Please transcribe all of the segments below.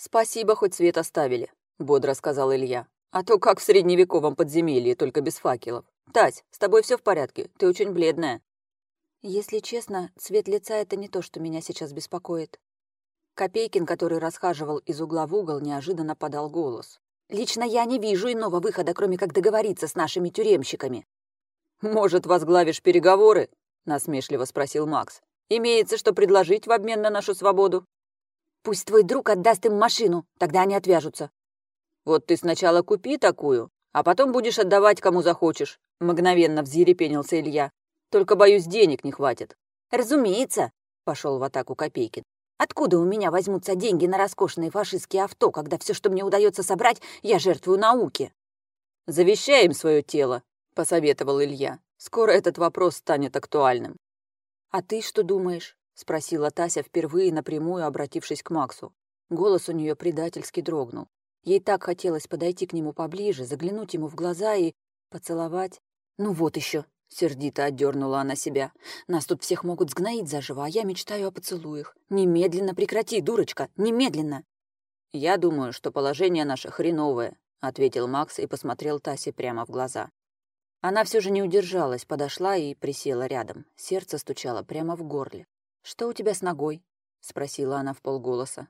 «Спасибо, хоть свет оставили», — бодро сказал Илья. «А то как в средневековом подземелье, только без факелов. Тась, с тобой все в порядке? Ты очень бледная». «Если честно, цвет лица — это не то, что меня сейчас беспокоит». Копейкин, который расхаживал из угла в угол, неожиданно подал голос. «Лично я не вижу иного выхода, кроме как договориться с нашими тюремщиками». «Может, возглавишь переговоры?» — насмешливо спросил Макс. «Имеется что предложить в обмен на нашу свободу?» Пусть твой друг отдаст им машину, тогда они отвяжутся. Вот ты сначала купи такую, а потом будешь отдавать кому захочешь, мгновенно взъерепенился Илья. Только, боюсь, денег не хватит. Разумеется, пошел в атаку Копейкин. Откуда у меня возьмутся деньги на роскошные фашистские авто, когда все, что мне удается собрать, я жертвую науке? Завещаем свое тело, посоветовал Илья. Скоро этот вопрос станет актуальным. А ты что думаешь? — спросила Тася впервые напрямую, обратившись к Максу. Голос у нее предательски дрогнул. Ей так хотелось подойти к нему поближе, заглянуть ему в глаза и поцеловать. «Ну вот еще!» — сердито отдернула она себя. «Нас тут всех могут сгноить заживо, а я мечтаю о поцелуях. Немедленно прекрати, дурочка, немедленно!» «Я думаю, что положение наше хреновое», — ответил Макс и посмотрел Тасе прямо в глаза. Она все же не удержалась, подошла и присела рядом. Сердце стучало прямо в горле. «Что у тебя с ногой?» — спросила она в полголоса.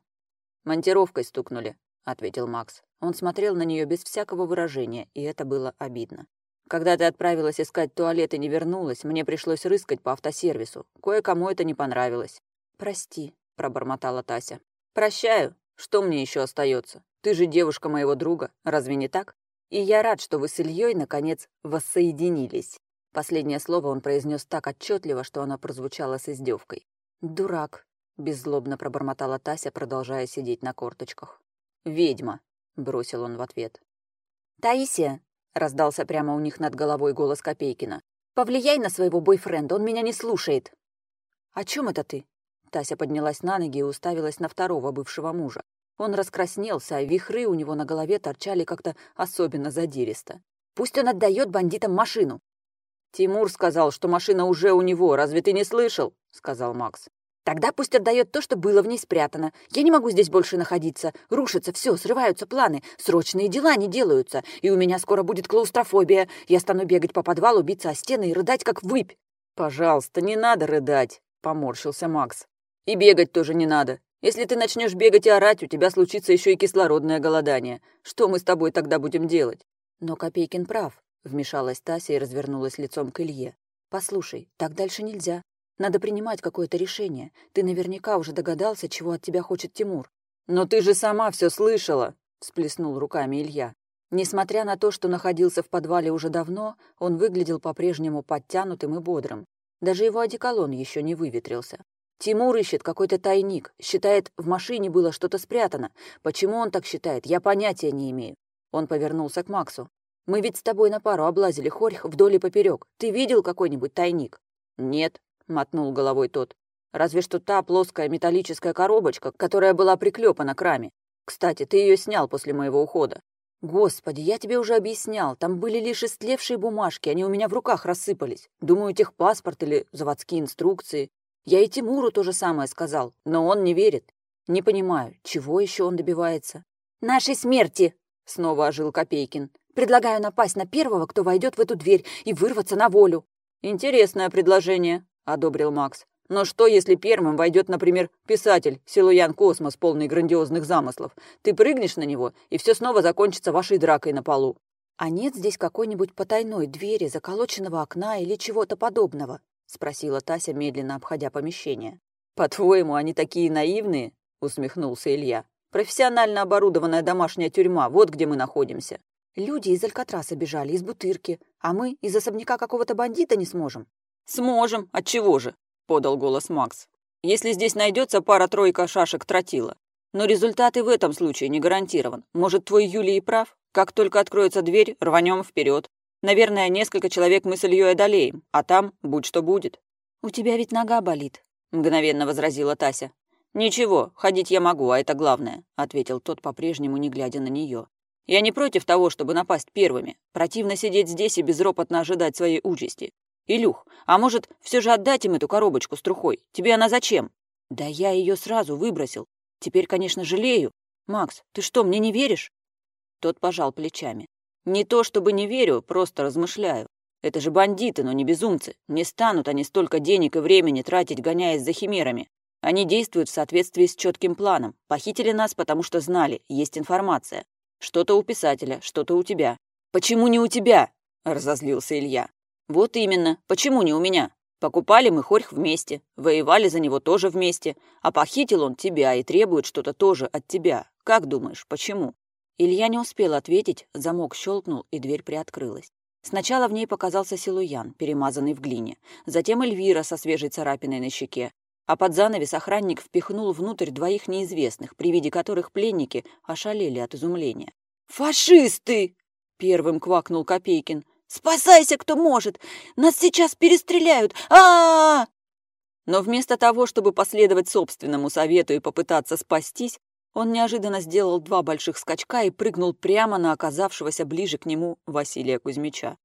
«Монтировкой стукнули», — ответил Макс. Он смотрел на нее без всякого выражения, и это было обидно. «Когда ты отправилась искать туалет и не вернулась, мне пришлось рыскать по автосервису. Кое-кому это не понравилось». «Прости», — пробормотала Тася. «Прощаю. Что мне еще остается? Ты же девушка моего друга, разве не так? И я рад, что вы с Ильей, наконец, воссоединились». Последнее слово он произнес так отчетливо, что оно прозвучало с издевкой. «Дурак», — беззлобно пробормотала Тася, продолжая сидеть на корточках. «Ведьма», — бросил он в ответ. «Таисия», — раздался прямо у них над головой голос Копейкина, «повлияй на своего бойфренда, он меня не слушает». «О чем это ты?» Тася поднялась на ноги и уставилась на второго бывшего мужа. Он раскраснелся, а вихры у него на голове торчали как-то особенно задиристо. «Пусть он отдает бандитам машину. «Тимур сказал, что машина уже у него, разве ты не слышал?» — сказал Макс. «Тогда пусть отдает то, что было в ней спрятано. Я не могу здесь больше находиться. Рушится все, срываются планы, срочные дела не делаются, и у меня скоро будет клаустрофобия. Я стану бегать по подвалу, биться о стены и рыдать, как выпь». «Пожалуйста, не надо рыдать», — поморщился Макс. «И бегать тоже не надо. Если ты начнешь бегать и орать, у тебя случится еще и кислородное голодание. Что мы с тобой тогда будем делать?» Но Копейкин прав. Вмешалась Тася и развернулась лицом к Илье. «Послушай, так дальше нельзя. Надо принимать какое-то решение. Ты наверняка уже догадался, чего от тебя хочет Тимур». «Но ты же сама все слышала!» — всплеснул руками Илья. Несмотря на то, что находился в подвале уже давно, он выглядел по-прежнему подтянутым и бодрым. Даже его одеколон еще не выветрился. Тимур ищет какой-то тайник, считает, в машине было что-то спрятано. Почему он так считает, я понятия не имею. Он повернулся к Максу. Мы ведь с тобой на пару облазили хорьх вдоль и поперек. Ты видел какой-нибудь тайник?» «Нет», — мотнул головой тот. «Разве что та плоская металлическая коробочка, которая была приклепана к раме. Кстати, ты ее снял после моего ухода». «Господи, я тебе уже объяснял. Там были лишь истлевшие бумажки, они у меня в руках рассыпались. Думаю, техпаспорт или заводские инструкции. Я и Тимуру то же самое сказал, но он не верит. Не понимаю, чего еще он добивается?» «Нашей смерти!» — снова ожил Копейкин. Предлагаю напасть на первого, кто войдет в эту дверь, и вырваться на волю». «Интересное предложение», — одобрил Макс. «Но что, если первым войдет, например, писатель Силуян Космос, полный грандиозных замыслов? Ты прыгнешь на него, и все снова закончится вашей дракой на полу». «А нет здесь какой-нибудь потайной двери, заколоченного окна или чего-то подобного?» — спросила Тася, медленно обходя помещение. «По-твоему, они такие наивные?» — усмехнулся Илья. «Профессионально оборудованная домашняя тюрьма, вот где мы находимся. Люди из Алькатраса бежали, из Бутырки, а мы из особняка какого-то бандита не сможем». «Сможем, отчего же?» — подал голос Макс. «Если здесь найдется пара-тройка шашек тротила. Но результат и в этом случае не гарантирован. Может, твой Юлий прав? Как только откроется дверь, рванем вперед. Наверное, несколько человек мы с Ильей одолеем, а там будь что будет». «У тебя ведь нога болит», — мгновенно возразила Тася. «Ничего, ходить я могу, а это главное», — ответил тот, по-прежнему не глядя на нее. Я не против того, чтобы напасть первыми. Противно сидеть здесь и безропотно ожидать своей участи. Илюх, а может, все же отдать им эту коробочку с трухой? Тебе она зачем? Да я ее сразу выбросил. Теперь, конечно, жалею. «Макс, ты что, мне не веришь?» Тот пожал плечами. «Не то чтобы не верю, просто размышляю. Это же бандиты, но не безумцы. Не станут они столько денег и времени тратить, гоняясь за химерами. Они действуют в соответствии с четким планом. Похитили нас, потому что знали, есть информация. Что-то у писателя, что-то у тебя. Почему не у тебя? разозлился Илья. Вот именно. Почему не у меня? Покупали мы хорьх вместе, воевали за него тоже вместе, а похитил он тебя и требует что-то тоже от тебя. Как думаешь, почему? Илья не успел ответить, замок щелкнул, и дверь приоткрылась. Сначала в ней показался Силуян, перемазанный в глине, затем Эльвира со свежей царапиной на щеке, а под занавес охранник впихнул внутрь двоих неизвестных, при виде которых пленники ошалели от изумления. «Фашисты!» — первым квакнул Копейкин. «Спасайся, кто может! Нас сейчас перестреляют! а а, -а! Но вместо того, чтобы последовать собственному совету и попытаться спастись, он неожиданно сделал два больших скачка и прыгнул прямо на оказавшегося ближе к нему Василия Кузьмича.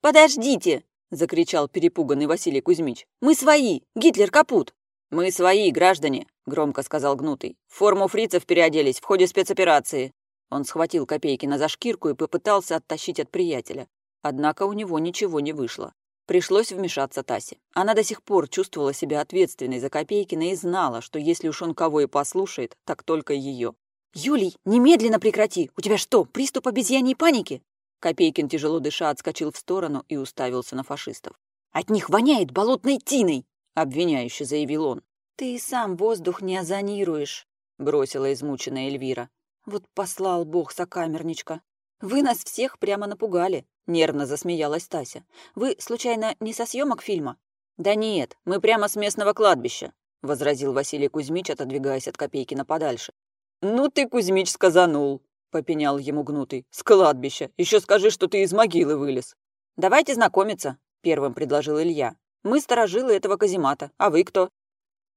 «Подождите!» — закричал перепуганный Василий Кузьмич. «Мы свои! Гитлер капут!» «Мы свои, граждане!» — громко сказал Гнутый. «В форму фрицев переоделись в ходе спецоперации!» Он схватил Копейкина за шкирку и попытался оттащить от приятеля. Однако у него ничего не вышло. Пришлось вмешаться Тасе. Она до сих пор чувствовала себя ответственной за Копейкина и знала, что если уж он кого и послушает, так только ее. «Юлий, немедленно прекрати! У тебя что, приступ обезьяньей паники?» Копейкин, тяжело дыша, отскочил в сторону и уставился на фашистов. «От них воняет болотной тиной!» — обвиняюще заявил он. «Ты и сам воздух не озонируешь», — бросила измученная Эльвира. «Вот послал бог сокамерничка. Вы нас всех прямо напугали. Нервно засмеялась Тася. «Вы, случайно, не со съемок фильма?» «Да нет, мы прямо с местного кладбища», — возразил Василий Кузьмич, отодвигаясь от Копейкина подальше. «Ну ты, Кузьмич, сказанул», — попенял ему гнутый. «С кладбища. Еще скажи, что ты из могилы вылез». «Давайте знакомиться», — первым предложил Илья. «Мы сторожилы этого каземата. А вы кто?»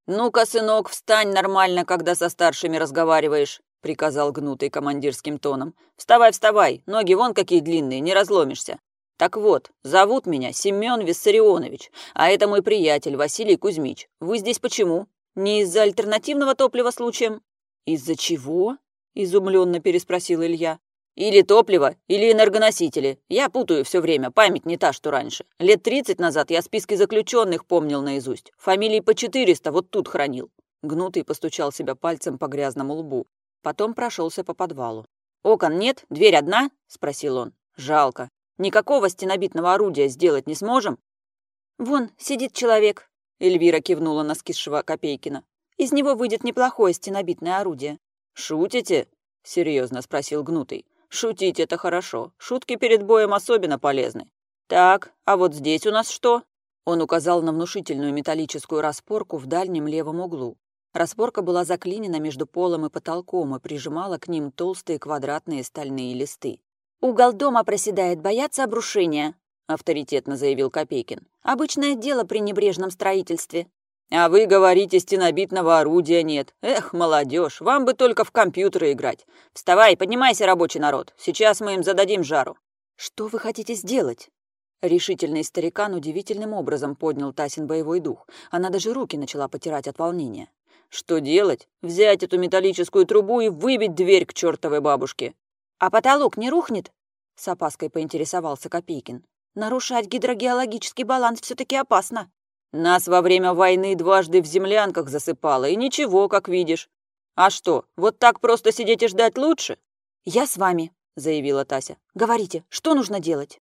«Ну-ка, сынок, встань нормально, когда со старшими разговариваешь», — приказал гнутый командирским тоном. «Вставай, вставай, ноги вон какие длинные, не разломишься. Так вот, зовут меня Семен Виссарионович, а это мой приятель Василий Кузьмич. Вы здесь почему? Не из-за альтернативного топлива случаем?» «Из-за чего?» — изумленно переспросил Илья. «Или топливо, или энергоносители. Я путаю все время, память не та, что раньше. Лет тридцать назад я списки заключенных помнил наизусть. Фамилии по четыреста вот тут хранил». Гнутый постучал себя пальцем по грязному лбу. Потом прошелся по подвалу. «Окон нет? Дверь одна?» — спросил он. «Жалко. Никакого стенобитного орудия сделать не сможем?» «Вон, сидит человек», — Эльвира кивнула на скисшего Копейкина. «Из него выйдет неплохое стенобитное орудие». «Шутите?» — серьезно спросил Гнутый. «Шутить — это хорошо. Шутки перед боем особенно полезны. Так, а вот здесь у нас что?» Он указал на внушительную металлическую распорку в дальнем левом углу. Распорка была заклинена между полом и потолком и прижимала к ним толстые квадратные стальные листы. «Угол дома проседает, боятся обрушения», — авторитетно заявил Копейкин. «Обычное дело при небрежном строительстве». «А вы говорите, стенобитного орудия нет. Эх, молодежь, вам бы только в компьютеры играть. Вставай, поднимайся, рабочий народ. Сейчас мы им зададим жару». «Что вы хотите сделать?» Решительный старикан удивительным образом поднял Тасин боевой дух. Она даже руки начала потирать от волнения. Что делать? Взять эту металлическую трубу и выбить дверь к чертовой бабушке. А потолок не рухнет? С опаской поинтересовался Копейкин. Нарушать гидрогеологический баланс все-таки опасно. Нас во время войны дважды в землянках засыпало, и ничего, как видишь. А что, вот так просто сидеть и ждать лучше? Я с вами, заявила Тася. Говорите, что нужно делать?